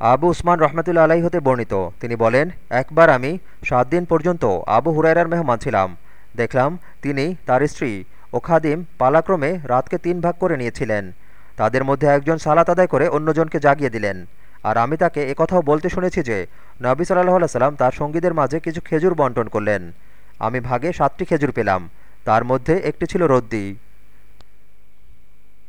আবু উসমান রহমতুল্লা আলাহি হতে বর্ণিত। তিনি বলেন, একবার আমি সাত দিন পর্যন্ত আবু হুরায়রার মেহমান ছিলাম। দেখলাম তিনি তার স্ত্রী ও খাদিম পালাক্রমে রাতকে তিন ভাগ করে নিয়েছিলেন। তাদের মধ্যে একজন সালাত আদায় করে অন্যজনকে জাগিয়ে দিলেন। আর আমি তাকে একথাও বলতে শুনেছি যে, নবী সাল্লাহ সাল্লাম তার সঙ্গীদের মাঝে কিছু খেজুর বন্টন করলেন। আমি ভাগে সাতটি খেজুর পেলাম। তার মধ্যে একটি ছিল রদ্দি।